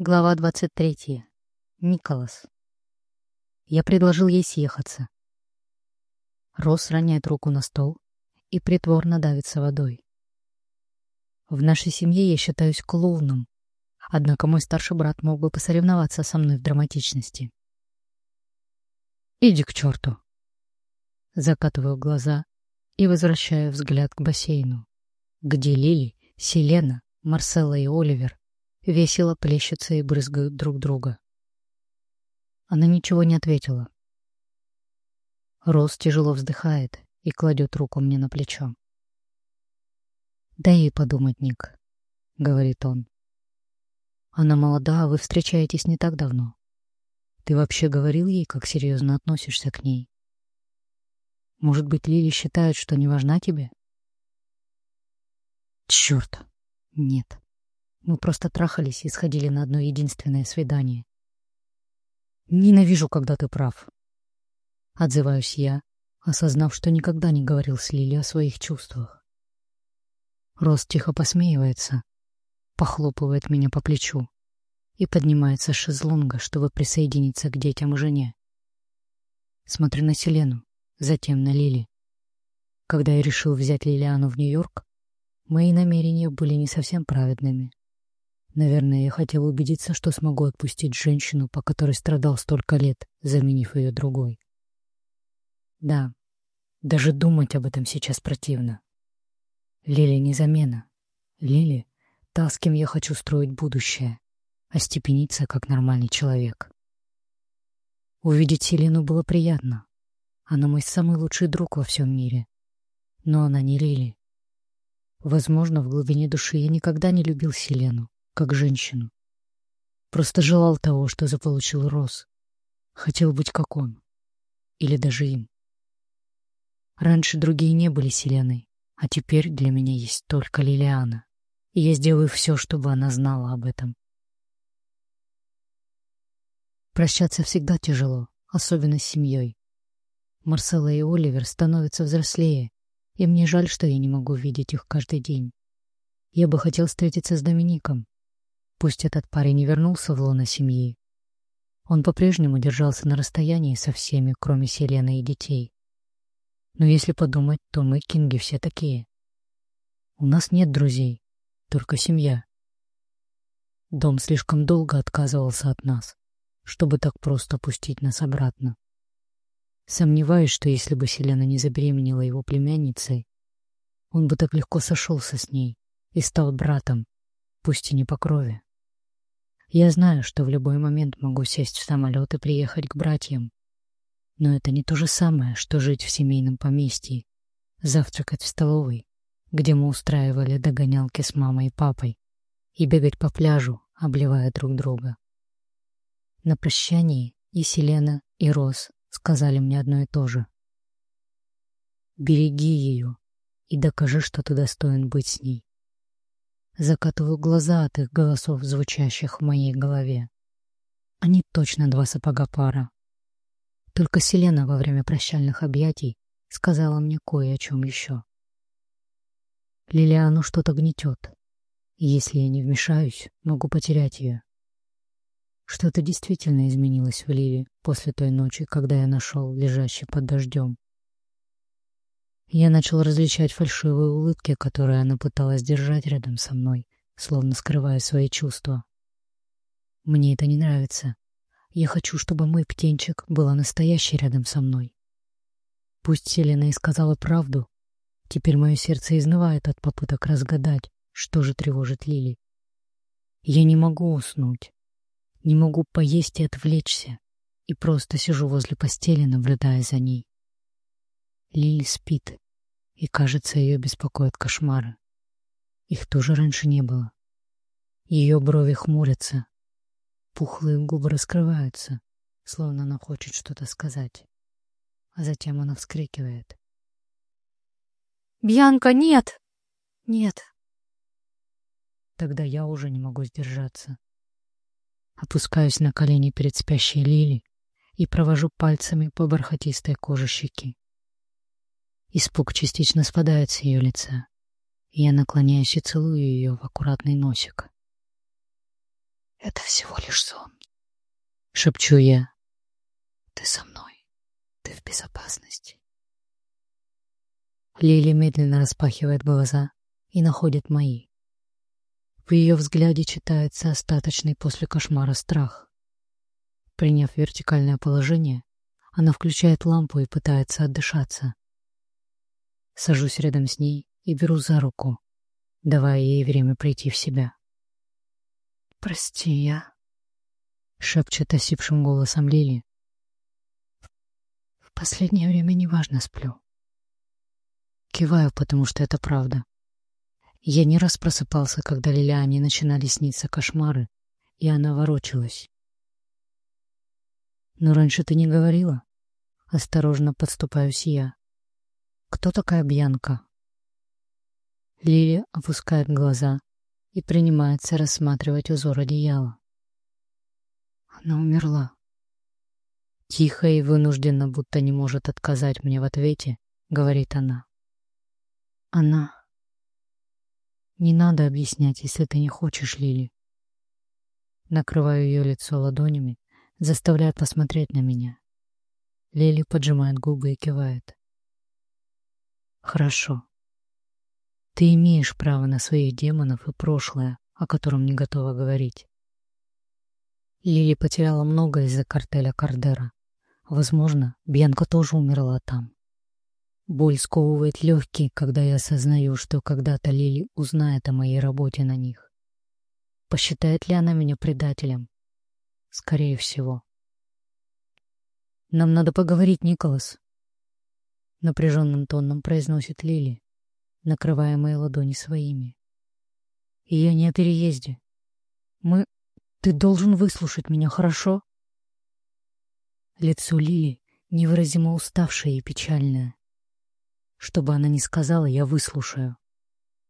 Глава 23. Николас. Я предложил ей съехаться. Рос роняет руку на стол и притворно давится водой. В нашей семье я считаюсь клоуном, однако мой старший брат мог бы посоревноваться со мной в драматичности. «Иди к черту!» Закатываю глаза и возвращаю взгляд к бассейну, где Лили, Селена, Марселла и Оливер весело плещутся и брызгают друг друга. Она ничего не ответила. Рос тяжело вздыхает и кладет руку мне на плечо. «Дай ей подумать, Ник», — говорит он. «Она молода, а вы встречаетесь не так давно. Ты вообще говорил ей, как серьезно относишься к ней? Может быть, Лили считает, что не важна тебе?» «Черт! Нет. Мы просто трахались и сходили на одно единственное свидание. Ненавижу, когда ты прав. Отзываюсь я, осознав, что никогда не говорил с Лили о своих чувствах. Рост тихо посмеивается, похлопывает меня по плечу и поднимается с шезлонга, чтобы присоединиться к детям и жене. Смотрю на Селену, затем на Лили. Когда я решил взять Лилиану в Нью-Йорк, мои намерения были не совсем праведными. Наверное, я хотел убедиться, что смогу отпустить женщину, по которой страдал столько лет, заменив ее другой. Да, даже думать об этом сейчас противно. Лили не замена. Лили — та, с кем я хочу строить будущее, остепениться как нормальный человек. Увидеть Селену было приятно. Она мой самый лучший друг во всем мире. Но она не Лили. Возможно, в глубине души я никогда не любил Селену как женщину. Просто желал того, что заполучил Рос. Хотел быть как он. Или даже им. Раньше другие не были Селеной, а теперь для меня есть только Лилиана. И я сделаю все, чтобы она знала об этом. Прощаться всегда тяжело, особенно с семьей. Марсела и Оливер становятся взрослее, и мне жаль, что я не могу видеть их каждый день. Я бы хотел встретиться с Домиником, Пусть этот парень не вернулся в лоно семьи, он по-прежнему держался на расстоянии со всеми, кроме Селены и детей. Но если подумать, то мы, Кинги, все такие. У нас нет друзей, только семья. Дом слишком долго отказывался от нас, чтобы так просто пустить нас обратно. Сомневаюсь, что если бы Селена не забеременела его племянницей, он бы так легко сошелся с ней и стал братом, пусть и не по крови. Я знаю, что в любой момент могу сесть в самолет и приехать к братьям. Но это не то же самое, что жить в семейном поместье, завтракать в столовой, где мы устраивали догонялки с мамой и папой, и бегать по пляжу, обливая друг друга. На прощании и Селена, и Рос сказали мне одно и то же. «Береги ее и докажи, что ты достоин быть с ней». Закатываю глаза от их голосов, звучащих в моей голове. Они точно два сапога пара. Только Селена во время прощальных объятий сказала мне кое о чем еще. Лилиану что-то гнетет. Если я не вмешаюсь, могу потерять ее. Что-то действительно изменилось в Ливе после той ночи, когда я нашел лежащий под дождем. Я начал различать фальшивые улыбки, которые она пыталась держать рядом со мной, словно скрывая свои чувства. Мне это не нравится. Я хочу, чтобы мой птенчик была настоящей рядом со мной. Пусть Селена и сказала правду, теперь мое сердце изнывает от попыток разгадать, что же тревожит Лили. Я не могу уснуть, не могу поесть и отвлечься, и просто сижу возле постели, наблюдая за ней. Лили спит, и, кажется, ее беспокоят кошмары. Их тоже раньше не было. Ее брови хмурятся, пухлые губы раскрываются, словно она хочет что-то сказать. А затем она вскрикивает. «Бьянка, нет! Нет!» Тогда я уже не могу сдержаться. Опускаюсь на колени перед спящей Лили и провожу пальцами по бархатистой коже щеки. Испуг частично спадает с ее лица, и я наклоняюсь и целую ее в аккуратный носик. Это всего лишь сон. Шепчу я. Ты со мной. Ты в безопасности. Лили медленно распахивает глаза и находит мои. В ее взгляде читается остаточный после кошмара страх. Приняв вертикальное положение, она включает лампу и пытается отдышаться. Сажусь рядом с ней и беру за руку, давая ей время прийти в себя. «Прости, я...» — шепчет осипшим голосом Лили. «В последнее время неважно сплю». Киваю, потому что это правда. Я не раз просыпался, когда Лилиане начинали сниться кошмары, и она ворочалась. «Но раньше ты не говорила?» Осторожно подступаюсь я. «Кто такая Бьянка?» Лили опускает глаза и принимается рассматривать узор одеяла. Она умерла. Тихо и вынужденно, будто не может отказать мне в ответе, говорит она. Она... Не надо объяснять, если ты не хочешь, Лили. Накрываю ее лицо ладонями, заставляя посмотреть на меня. Лили поджимает губы и кивает. Хорошо. Ты имеешь право на своих демонов и прошлое, о котором не готова говорить. Лили потеряла много из-за картеля Кардера. Возможно, Бьянка тоже умерла там. Боль сковывает легкие, когда я осознаю, что когда-то Лили узнает о моей работе на них. Посчитает ли она меня предателем? Скорее всего. «Нам надо поговорить, Николас», — напряженным тоном произносит Лили, накрывая мои ладони своими. «И я не о переезде. Мы... Ты должен выслушать меня, хорошо?» Лицо Лили невыразимо уставшее и печальное. Что бы она ни сказала, я выслушаю.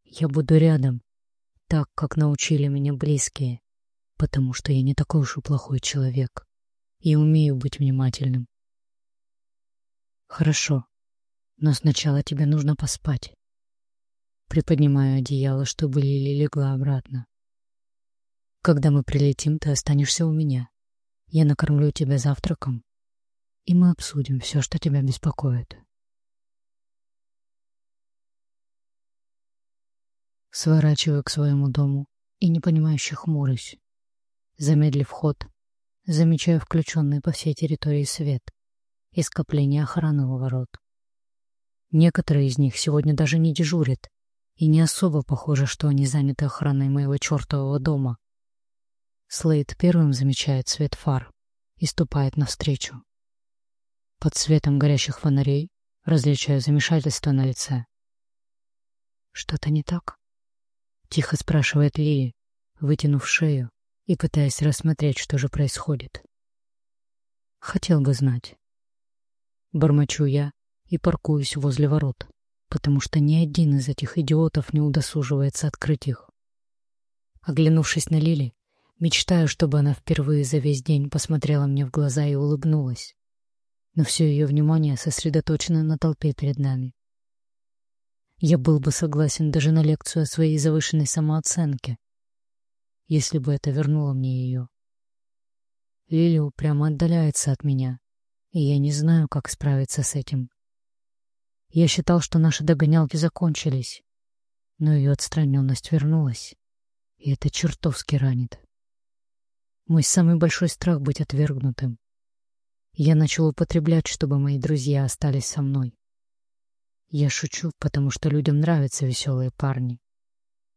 Я буду рядом, так, как научили меня близкие, потому что я не такой уж и плохой человек и умею быть внимательным. Хорошо, но сначала тебе нужно поспать. Приподнимаю одеяло, чтобы Лили легла обратно. Когда мы прилетим, ты останешься у меня. Я накормлю тебя завтраком, и мы обсудим все, что тебя беспокоит. Сворачиваю к своему дому и непонимающе хмурюсь. Замедлив ход, замечаю включенный по всей территории свет и скопление охраны у ворот. Некоторые из них сегодня даже не дежурят, и не особо похоже, что они заняты охраной моего чертового дома. Слейд первым замечает свет фар и ступает навстречу. Под светом горящих фонарей различаю замешательство на лице. Что-то не так? Тихо спрашивает Лили, вытянув шею и пытаясь рассмотреть, что же происходит. Хотел бы знать. Бормочу я и паркуюсь возле ворот, потому что ни один из этих идиотов не удосуживается открыть их. Оглянувшись на Лили, мечтаю, чтобы она впервые за весь день посмотрела мне в глаза и улыбнулась. Но все ее внимание сосредоточено на толпе перед нами. Я был бы согласен даже на лекцию о своей завышенной самооценке, если бы это вернуло мне ее. Лили упрямо отдаляется от меня, и я не знаю, как справиться с этим. Я считал, что наши догонялки закончились, но ее отстраненность вернулась, и это чертовски ранит. Мой самый большой страх — быть отвергнутым. Я начал употреблять, чтобы мои друзья остались со мной. Я шучу, потому что людям нравятся веселые парни.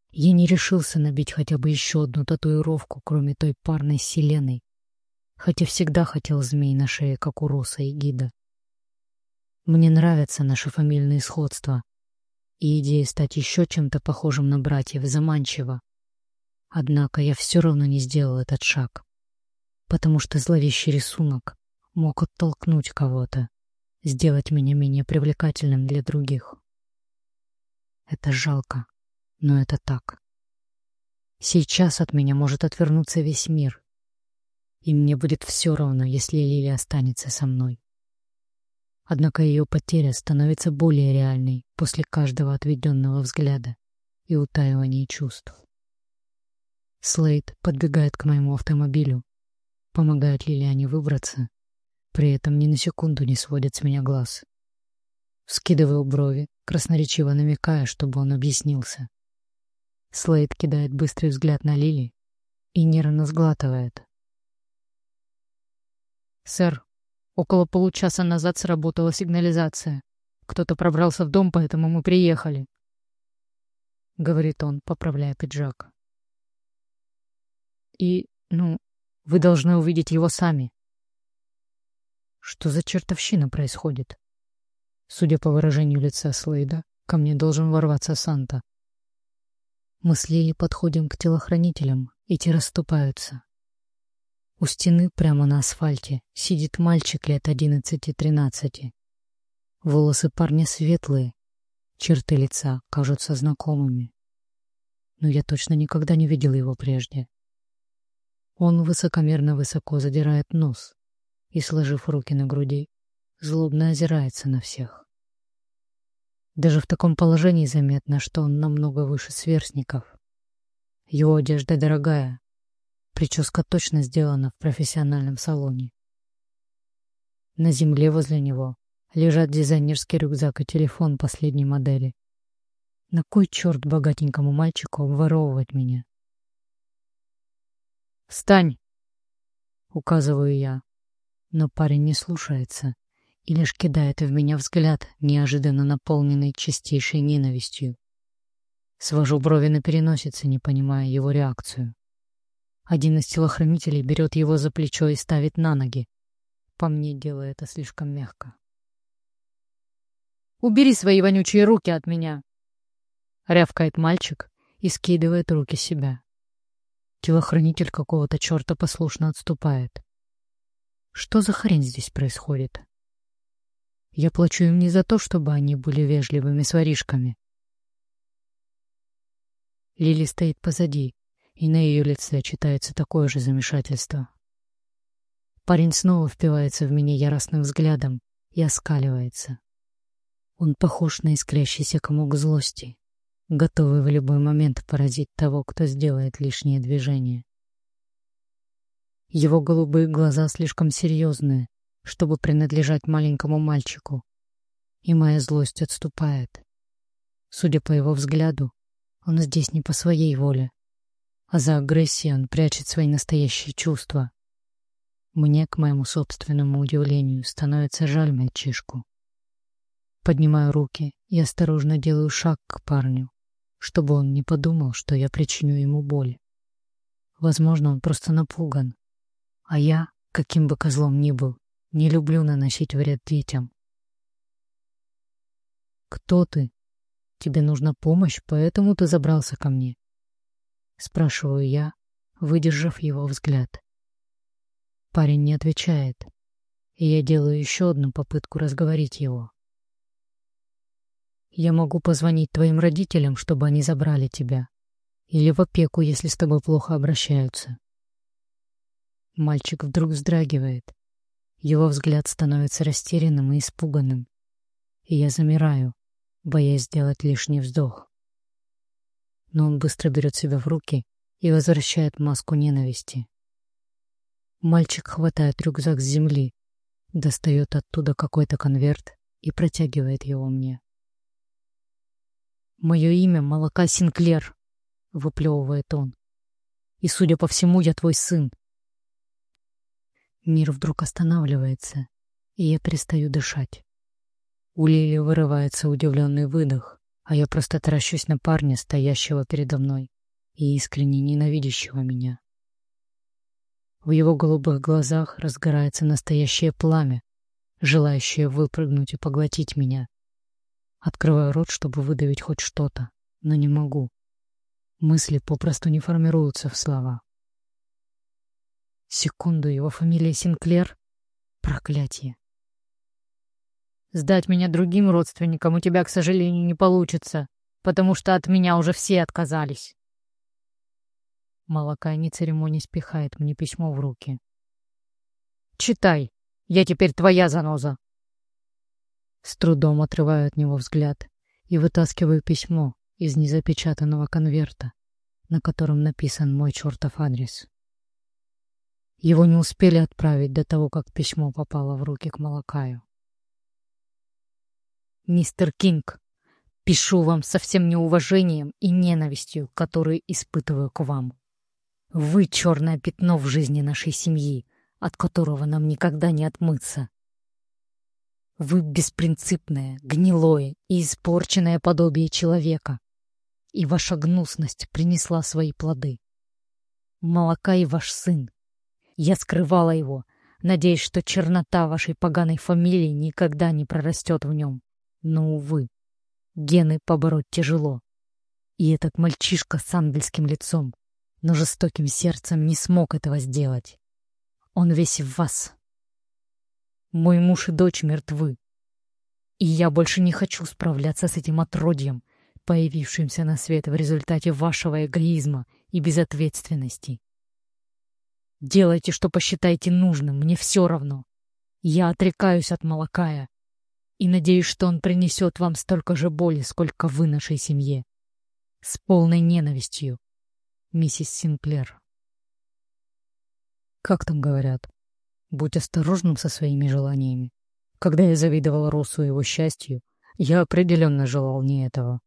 Я не решился набить хотя бы еще одну татуировку, кроме той парной селеной, хотя всегда хотел змей на шее, как у Роса и Гида. Мне нравятся наши фамильные сходства, и идея стать еще чем-то похожим на братьев заманчива. Однако я все равно не сделал этот шаг, потому что зловещий рисунок мог оттолкнуть кого-то сделать меня менее привлекательным для других. Это жалко, но это так. Сейчас от меня может отвернуться весь мир, и мне будет все равно, если Лили останется со мной. Однако ее потеря становится более реальной после каждого отведенного взгляда и утаивания чувств. Слейд подбегает к моему автомобилю, помогает Лилиане выбраться, при этом ни на секунду не сводит с меня глаз. Скидываю брови, красноречиво намекая, чтобы он объяснился. Слейд кидает быстрый взгляд на Лили и нервно сглатывает. «Сэр, около получаса назад сработала сигнализация. Кто-то пробрался в дом, поэтому мы приехали», — говорит он, поправляя пиджак. «И, ну, вы должны увидеть его сами». Что за чертовщина происходит? Судя по выражению лица Слейда, ко мне должен ворваться Санта. Мы с Лили подходим к телохранителям, и те расступаются. У стены прямо на асфальте сидит мальчик лет одиннадцати-тринадцати. Волосы парня светлые, черты лица кажутся знакомыми. Но я точно никогда не видел его прежде. Он высокомерно высоко задирает нос и, сложив руки на груди, злобно озирается на всех. Даже в таком положении заметно, что он намного выше сверстников. Его одежда дорогая, прическа точно сделана в профессиональном салоне. На земле возле него лежат дизайнерский рюкзак и телефон последней модели. На кой черт богатенькому мальчику обворовывать меня? «Встань!» — указываю я, но парень не слушается и лишь кидает в меня взгляд, неожиданно наполненный чистейшей ненавистью. Свожу брови на переносице, не понимая его реакцию. Один из телохранителей берет его за плечо и ставит на ноги. По мне, делая это слишком мягко. «Убери свои вонючие руки от меня!» Рявкает мальчик и скидывает руки себя. Телохранитель какого-то черта послушно отступает. Что за хрень здесь происходит? Я плачу им не за то, чтобы они были вежливыми с воришками. Лили стоит позади, и на ее лице читается такое же замешательство. Парень снова впивается в меня яростным взглядом и оскаливается. Он похож на искрящийся комок злости, готовый в любой момент поразить того, кто сделает лишнее движение. Его голубые глаза слишком серьезные, чтобы принадлежать маленькому мальчику. И моя злость отступает. Судя по его взгляду, он здесь не по своей воле, а за агрессией он прячет свои настоящие чувства. Мне, к моему собственному удивлению, становится жаль мальчишку. Поднимаю руки и осторожно делаю шаг к парню, чтобы он не подумал, что я причиню ему боль. Возможно, он просто напуган, а я, каким бы козлом ни был, не люблю наносить вред детям. «Кто ты? Тебе нужна помощь, поэтому ты забрался ко мне?» Спрашиваю я, выдержав его взгляд. Парень не отвечает, и я делаю еще одну попытку разговорить его. «Я могу позвонить твоим родителям, чтобы они забрали тебя, или в опеку, если с тобой плохо обращаются». Мальчик вдруг вздрагивает, его взгляд становится растерянным и испуганным. И я замираю, боясь сделать лишний вздох. Но он быстро берет себя в руки и возвращает маску ненависти. Мальчик хватает рюкзак с земли, достает оттуда какой-то конверт и протягивает его мне. «Мое имя Молока Синклер», — выплевывает он. «И, судя по всему, я твой сын. Мир вдруг останавливается, и я перестаю дышать. У Лили вырывается удивленный выдох, а я просто таращусь на парня, стоящего передо мной и искренне ненавидящего меня. В его голубых глазах разгорается настоящее пламя, желающее выпрыгнуть и поглотить меня. Открываю рот, чтобы выдавить хоть что-то, но не могу. Мысли попросту не формируются в слова. Секунду, его фамилия Синклер? Проклятие. Сдать меня другим родственникам у тебя, к сожалению, не получится, потому что от меня уже все отказались. Молока не церемонясь пихает мне письмо в руки. «Читай, я теперь твоя заноза!» С трудом отрываю от него взгляд и вытаскиваю письмо из незапечатанного конверта, на котором написан мой чертов адрес. Его не успели отправить до того, как письмо попало в руки к Малакаю. «Мистер Кинг, пишу вам со всем неуважением и ненавистью, которую испытываю к вам. Вы — черное пятно в жизни нашей семьи, от которого нам никогда не отмыться. Вы беспринципное, гнилое и испорченное подобие человека, и ваша гнусность принесла свои плоды. Молока и ваш сын. Я скрывала его, надеясь, что чернота вашей поганой фамилии никогда не прорастет в нем. Но, увы, гены побороть тяжело. И этот мальчишка с ангельским лицом, но жестоким сердцем не смог этого сделать. Он весь в вас. Мой муж и дочь мертвы. И я больше не хочу справляться с этим отродьем, появившимся на свет в результате вашего эгоизма и безответственности. Делайте, что посчитаете нужным, мне все равно. Я отрекаюсь от Малакая и надеюсь, что он принесет вам столько же боли, сколько вы нашей семье. С полной ненавистью, миссис Синклер. Как там говорят? Будь осторожным со своими желаниями. Когда я завидовал Росу его счастью, я определенно желал не этого.